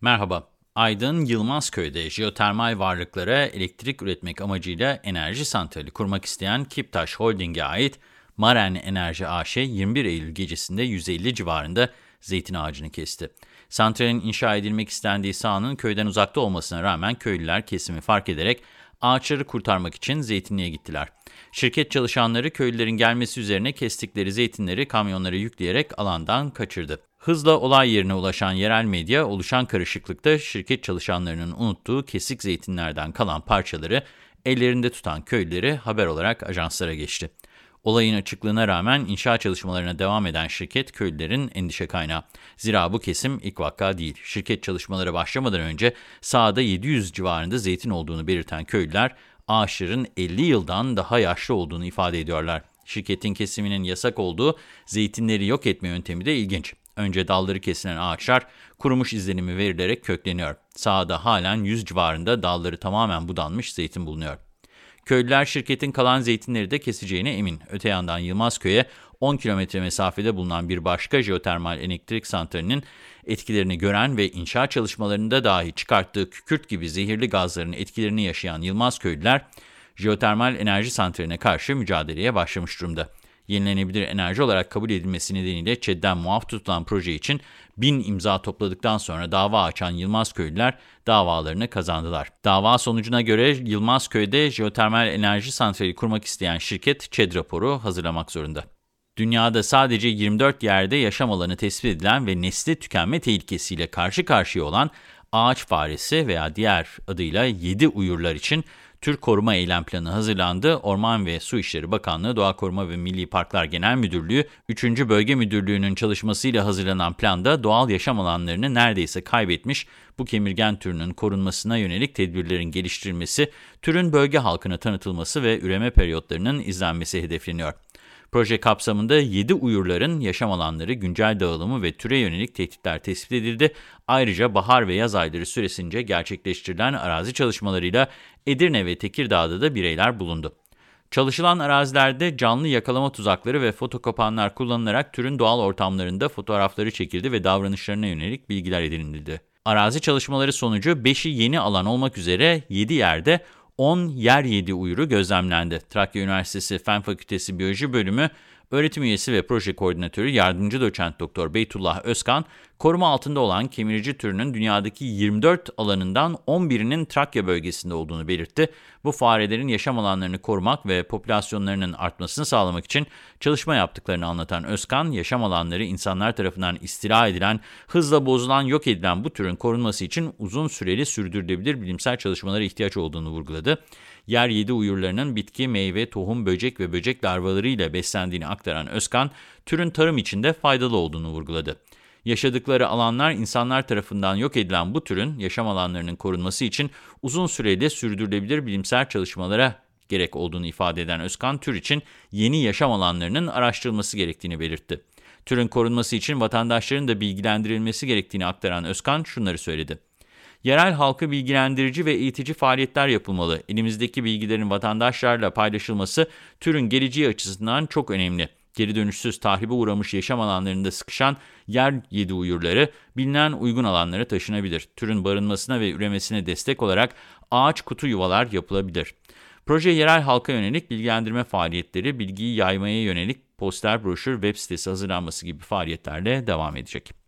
Merhaba, Aydın Yılmazköy'de jeotermal varlıklara elektrik üretmek amacıyla enerji santrali kurmak isteyen Kiptaş Holding'e ait Maren Enerji AŞ 21 Eylül gecesinde 150 civarında zeytin ağacını kesti. Santralin inşa edilmek istendiği sahanın köyden uzakta olmasına rağmen köylüler kesimi fark ederek ağaçları kurtarmak için zeytinliğe gittiler. Şirket çalışanları köylülerin gelmesi üzerine kestikleri zeytinleri kamyonlara yükleyerek alandan kaçırdı. Hızla olay yerine ulaşan yerel medya oluşan karışıklıkta şirket çalışanlarının unuttuğu kesik zeytinlerden kalan parçaları ellerinde tutan köylüleri haber olarak ajanslara geçti. Olayın açıklığına rağmen inşaat çalışmalarına devam eden şirket köylülerin endişe kaynağı. Zira bu kesim ilk vaka değil. Şirket çalışmaları başlamadan önce sahada 700 civarında zeytin olduğunu belirten köylüler ağaçların 50 yıldan daha yaşlı olduğunu ifade ediyorlar. Şirketin kesiminin yasak olduğu zeytinleri yok etme yöntemi de ilginç. Önce dalları kesilen ağaçlar kurumuş izlenimi verilerek kökleniyor. Sahada halen 100 civarında dalları tamamen budanmış zeytin bulunuyor. Köylüler şirketin kalan zeytinleri de keseceğine emin. Öte yandan Yılmazköy'e 10 kilometre mesafede bulunan bir başka jeotermal elektrik santralinin etkilerini gören ve inşaat çalışmalarında dahi çıkarttığı kükürt gibi zehirli gazların etkilerini yaşayan Yılmaz köylüler, jeotermal enerji santraline karşı mücadeleye başlamış durumda. Yenilenebilir enerji olarak kabul edilmesi nedeniyle ÇED'den muaf tutulan proje için bin imza topladıktan sonra dava açan Yılmaz köylüler davalarını kazandılar. Dava sonucuna göre Yılmazköy'de jeotermal enerji santrali kurmak isteyen şirket ÇED raporu hazırlamak zorunda. Dünyada sadece 24 yerde yaşam alanı tespit edilen ve nesli tükenme tehlikesiyle karşı karşıya olan ağaç faresi veya diğer adıyla 7 uyurlar için tür koruma eylem planı hazırlandı. Orman ve Su İşleri Bakanlığı, Doğa Koruma ve Milli Parklar Genel Müdürlüğü, 3. Bölge Müdürlüğü'nün çalışmasıyla hazırlanan planda doğal yaşam alanlarını neredeyse kaybetmiş bu kemirgen türünün korunmasına yönelik tedbirlerin geliştirilmesi, türün bölge halkına tanıtılması ve üreme periyotlarının izlenmesi hedefleniyor. Proje kapsamında 7 uyurların yaşam alanları, güncel dağılımı ve türe yönelik tehditler tespit edildi. Ayrıca bahar ve yaz ayları süresince gerçekleştirilen arazi çalışmalarıyla Edirne ve Tekirdağ'da da bireyler bulundu. Çalışılan arazilerde canlı yakalama tuzakları ve fotokopanlar kullanılarak türün doğal ortamlarında fotoğrafları çekildi ve davranışlarına yönelik bilgiler edinildi. Arazi çalışmaları sonucu 5'i yeni alan olmak üzere 7 yerde 10 yer yedi uyuru gözlemlendi. Trakya Üniversitesi Fen Fakültesi Biyoloji Bölümü öğretim üyesi ve proje koordinatörü yardımcı doçent doktor Beytullah Özkan, koruma altında olan kemirici türünün dünyadaki 24 alanından 11'inin Trakya bölgesinde olduğunu belirtti. Bu farelerin yaşam alanlarını korumak ve popülasyonlarının artmasını sağlamak için çalışma yaptıklarını anlatan Özkan, yaşam alanları insanlar tarafından istila edilen, hızla bozulan, yok edilen bu türün korunması için uzun süreli sürdürülebilir bilimsel çalışmalara ihtiyaç olduğunu vurguladı. Yer yedi uyurlarının bitki, meyve, tohum, böcek ve böcek larvaları ile beslendiğini aktaran Özkan, türün tarım içinde faydalı olduğunu vurguladı. Yaşadıkları alanlar insanlar tarafından yok edilen bu türün yaşam alanlarının korunması için uzun süreli sürdürülebilir bilimsel çalışmalara gerek olduğunu ifade eden Özkan, tür için yeni yaşam alanlarının araştırılması gerektiğini belirtti. Türün korunması için vatandaşların da bilgilendirilmesi gerektiğini aktaran Özkan şunları söyledi. Yerel halkı bilgilendirici ve eğitici faaliyetler yapılmalı. Elimizdeki bilgilerin vatandaşlarla paylaşılması türün geleceği açısından çok önemli. Geri dönüşsüz tahribe uğramış yaşam alanlarında sıkışan yer yedi uyurları bilinen uygun alanlara taşınabilir. Türün barınmasına ve üremesine destek olarak ağaç kutu yuvalar yapılabilir. Proje yerel halka yönelik bilgilendirme faaliyetleri, bilgiyi yaymaya yönelik poster, broşür, web sitesi hazırlanması gibi faaliyetlerle devam edecek.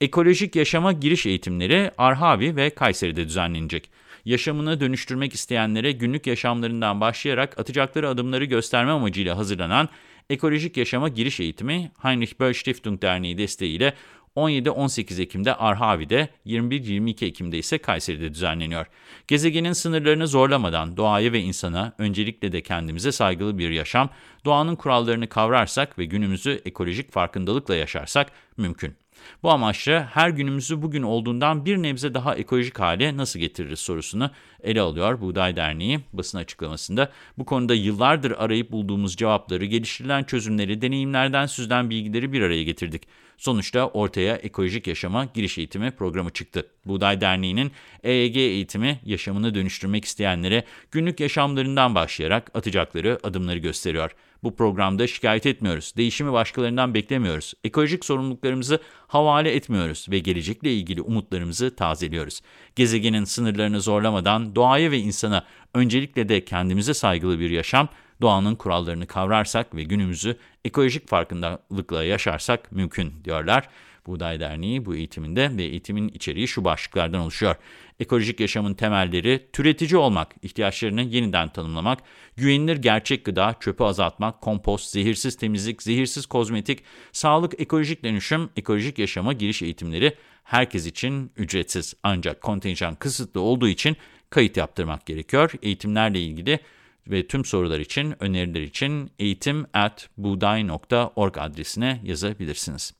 Ekolojik yaşama giriş eğitimleri Arhavi ve Kayseri'de düzenlenecek. Yaşamını dönüştürmek isteyenlere günlük yaşamlarından başlayarak atacakları adımları gösterme amacıyla hazırlanan Ekolojik Yaşama Giriş Eğitimi Heinrich Böll Stiftung Derneği desteğiyle 17-18 Ekim'de Arhavi'de, 21-22 Ekim'de ise Kayseri'de düzenleniyor. Gezegenin sınırlarını zorlamadan doğaya ve insana, öncelikle de kendimize saygılı bir yaşam, doğanın kurallarını kavrarsak ve günümüzü ekolojik farkındalıkla yaşarsak mümkün. Bu amaçla her günümüzü bugün olduğundan bir nebze daha ekolojik hale nasıl getiririz sorusunu ele alıyor Buğday Derneği basın açıklamasında. Bu konuda yıllardır arayıp bulduğumuz cevapları, geliştirilen çözümleri, deneyimlerden süzülen bilgileri bir araya getirdik. Sonuçta ortaya ekolojik yaşama giriş eğitimi programı çıktı. Buğday Derneği'nin EEG eğitimi yaşamını dönüştürmek isteyenlere günlük yaşamlarından başlayarak atacakları adımları gösteriyor. Bu programda şikayet etmiyoruz, değişimi başkalarından beklemiyoruz, ekolojik sorumluluklarımızı havale etmiyoruz ve gelecekle ilgili umutlarımızı tazeliyoruz. Gezegenin sınırlarını zorlamadan doğaya ve insana öncelikle de kendimize saygılı bir yaşam, doğanın kurallarını kavrarsak ve günümüzü ekolojik farkındalıkla yaşarsak mümkün diyorlar. Buğday Derneği bu eğitiminde ve eğitimin içeriği şu başlıklardan oluşuyor. Ekolojik yaşamın temelleri, türetici olmak, ihtiyaçlarını yeniden tanımlamak, güvenilir gerçek gıda, çöpü azaltmak, kompost, zehirsiz temizlik, zehirsiz kozmetik, sağlık, ekolojik dönüşüm, ekolojik yaşama giriş eğitimleri herkes için ücretsiz. Ancak kontenjan kısıtlı olduğu için kayıt yaptırmak gerekiyor. Eğitimlerle ilgili ve tüm sorular için, öneriler için eğitim.buğday.org adresine yazabilirsiniz.